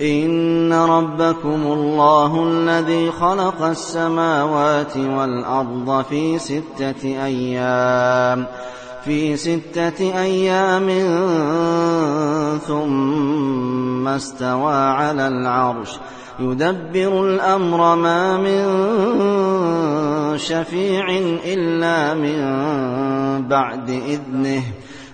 إن ربكم الله الذي خلق السماوات والأرض في ستة أيام في ستة أيام ثم استوى على العرش يدبر الأمر ما من شفيع إلا من بعد إذنه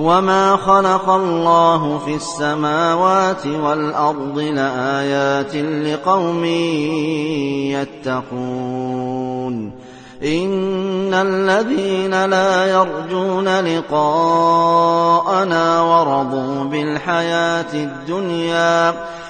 وما خلق الله في السماوات والأرض لآيات لقوم يتقون إن الذين لا يرجون لقاءنا ورضوا بالحياة الدنيا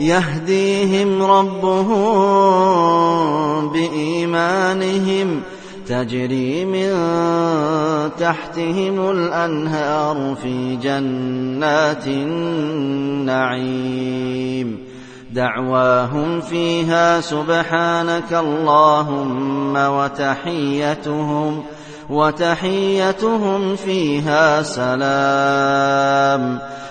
يهديهم ربهم بإيمانهم تجري من تحتهم الأنهار في جنات النعيم دعواهم فيها سبحانك اللهم وتحيتهم وتحيتهم فيها سلام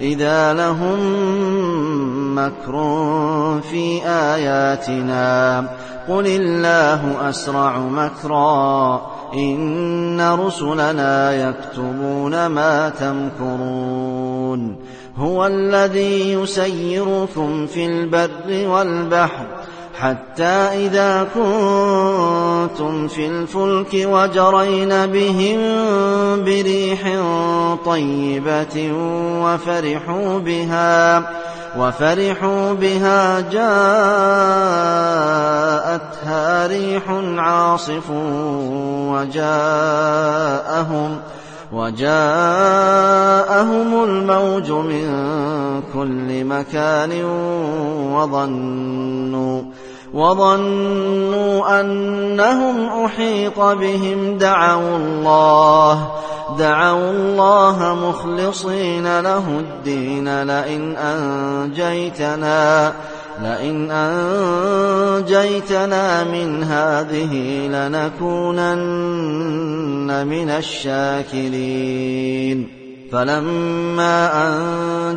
إذا لهم مكر في آياتنا قل الله أسرع مكرا إن رسلنا يكتبون ما تمكرون هو الذي يسيركم في البر والبحر حتى إذا كنتم في الفلك وجرين بهم بريح طيبة وفرحوا بها وفرحوا بها جاءتها ريح عاصف وجاءهم وجاءهم الموج من كل مكان وظنوا وظنوا أنهم أحيط بهم دعوا الله دعوا الله مخلصين له الدين لئن أنجيتنا لئن أنجيتنا من هذه لنكونن من الشاكرين. فلما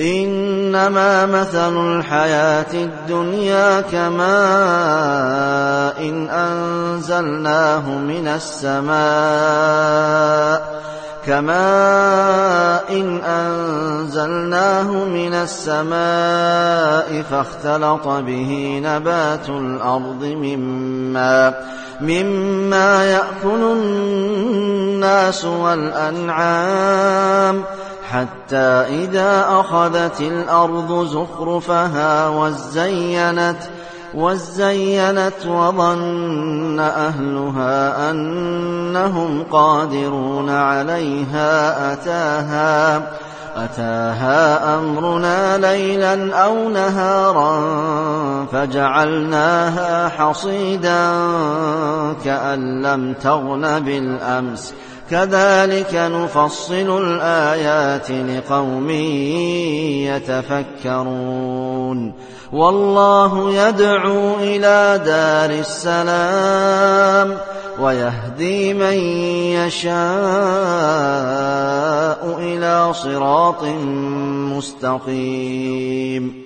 إنما مثل الحياة الدنيا كماء إن أنزلناه من السماء كماء إن أنزلناه من السماء فاختلط به نبات الأرض مما مما يأكل الناس والأنعام حتى إذا أخذت الأرض زخرفها وزينت وزينت وظن أهلها أنهم قادرون عليها أتاها أتاها أمرنا ليلا أو نهارا فجعلناها حصيدا كأن لم تغن بالأمس. كذلك نفصل الآيات لقوم يتفكرون. والله يدعو إلى دار السلام ويهدي من يشاء إلى صراط مستقيم.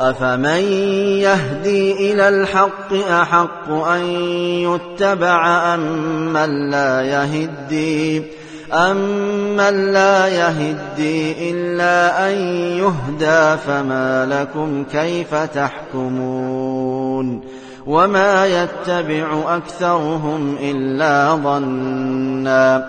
أفمن يهدي إلى الحق أحق أن يتبع أم من لا يهدي أمن لا يهدي إلا أن يهدى فما لكم كيف تحكمون وما يتبع أكثرهم إلا ظنا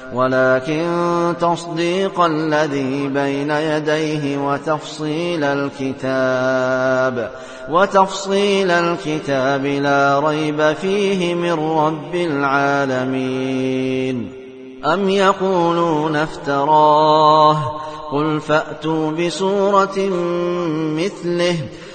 ولكن تصديق الذي بين يديه وتفصيل الكتاب وتفصيل الكتاب لا ريب فيه من رب العالمين. أم يقولون افتراه؟ قل فأتوا بسورة مثله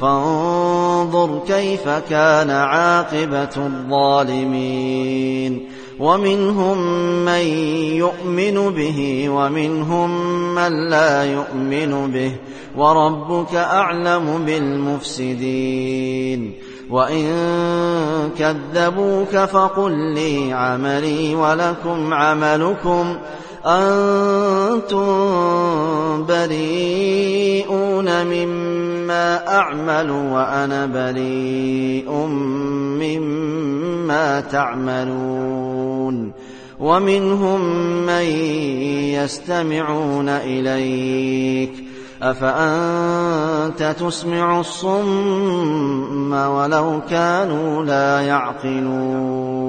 فانظر كيف كان عاقبة الظالمين. ومنهم من يؤمن به ومنهم من لا يؤمن به. وربك أعلم بالمفسدين. وإن كذبوك فقل لي عملي ولكم عملكم. أنتم بريئون مما أعمل وأنا بريء مما تعملون ومنهم من يستمعون إليك أفأنت تسمع الصم ولو كانوا لا يعقلون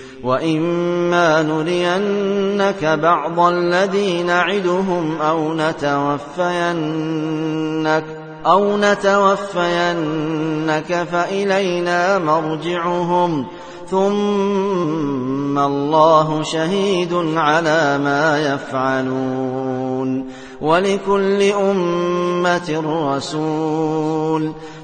وإما نرينك بعض الذي نعدهم أو نتوفينك أو نتوفينك فإلينا مرجعهم ثم الله شهيد على ما يفعلون ولكل أمة رسول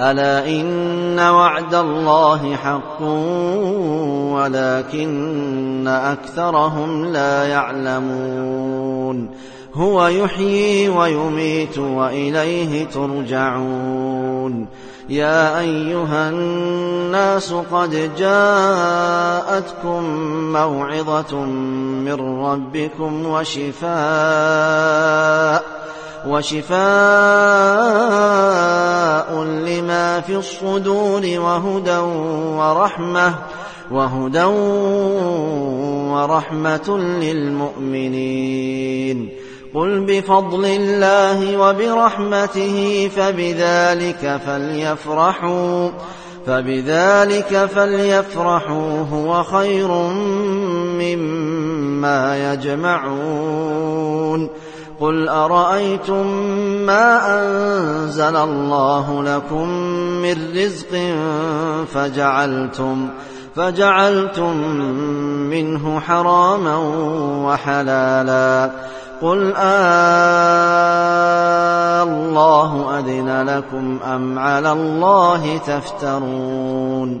ألا إن وعد الله حق ولكن أكثرهم لا يعلمون. هو يحيي ويميت وإليه ترجعون. يا أيها الناس قد جاءتكم موعظة من ربكم وشفاء وشفاء لما في الصدور وهدى ورحمة وهدى ورحمة للمؤمنين. قل بفضل الله وبرحمته فبذلك فليفرحوا فبذلك فليفرحوا هو خير مما يجمعون. قل أرأيتم ما أنزل الله لكم من رزق فجعلتم فجعلتم منه حراما وحلالا قل آه الله أذن لكم أم على الله تفترون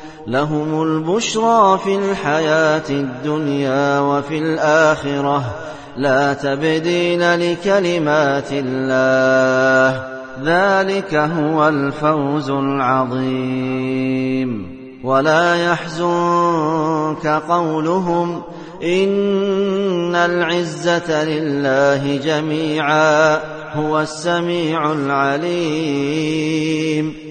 لهم البشرى في الحياة الدنيا وفي الآخرة. لا تبديل لكلمات الله. ذلك هو الفوز العظيم. ولا يحزنك قولهم إن العزة لله جميعا. هو السميع العليم.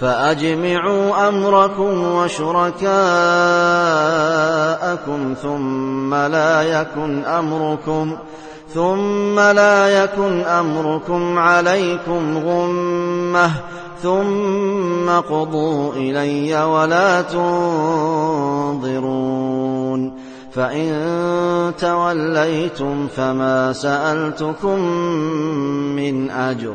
فأجمعوا أمركم وشركاءكم ثم لا يكن أمركم ثم لا يكن أمركم عليكم غمة ثم قضوا إلي ولا تنظرون فإن توليتم فما سألتكم من أجر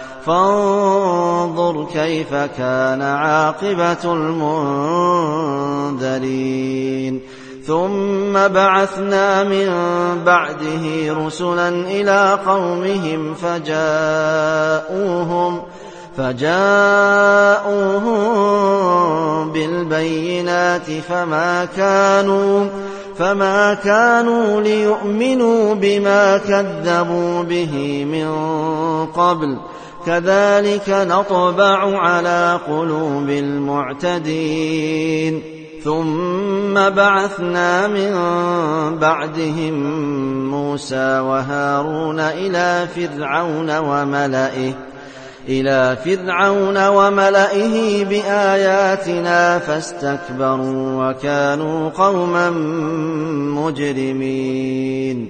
فانظر كيف كان عاقبة المنذرين. ثم بعثنا من بعده رسلا إلى قومهم فجاءوهم فجاءوهم بالبينات فما كانوا فما كانوا ليؤمنوا بما كذبوا به من قبل كذلك نطبع على قلوب المعتدين. ثم بعثنا من بعدهم موسى وهارون إلى فرعون وملئه إلى فرعون وملئه بآياتنا فاستكبروا وكانوا قوما مجرمين.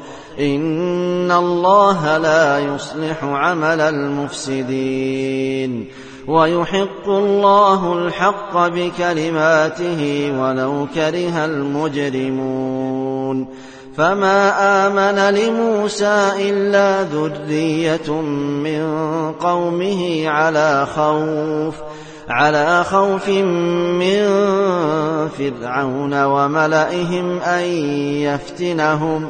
إن الله لا يصلح عمل المفسدين ويحق الله الحق بكلماته ولو كره المجرمون فما آمن لموسى إلا ذرية من قومه على خوف على خوف من فرعون وملئهم أن يفتنهم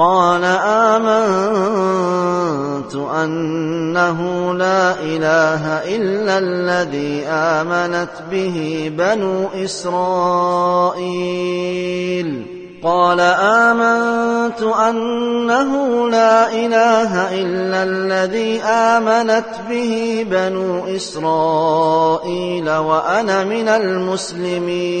قال آمنت أنه لا إله إلا الذي آمنت به بنو إسرائيل. قال آمنت أنه لا إله إلا الذي آمنت به بنو إسرائيل وأنا من المسلمين.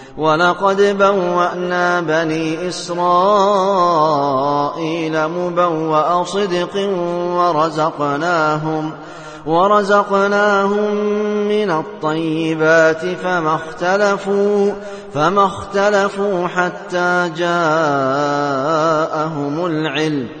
ولقد بوأنا بني إسرائيل مبوأ صدق ورزقناهم ورزقناهم من الطيبات فما اختلفوا فما اختلفوا حتى جاءهم العلم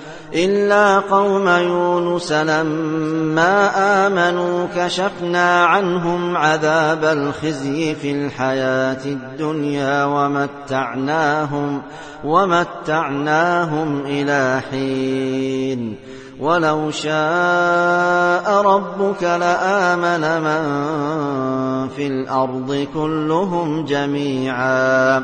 إلا قوم يونس لما آمنوا كشفنا عنهم عذاب الخزي في الحياة الدنيا ومتعناهم ومتعناهم إلى حين. ولو شاء ربك لآمن من في الأرض كلهم جميعا.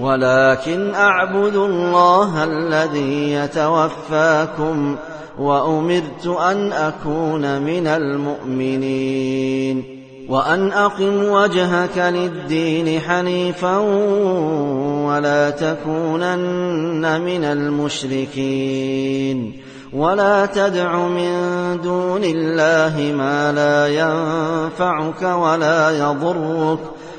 ولكن أعبد الله الذي يتوفاكم وأمرت أن أكون من المؤمنين وأن أقم وجهك للدين حنيفا ولا تكونن من المشركين ولا تدع من دون الله ما لا ينفعك ولا يضرك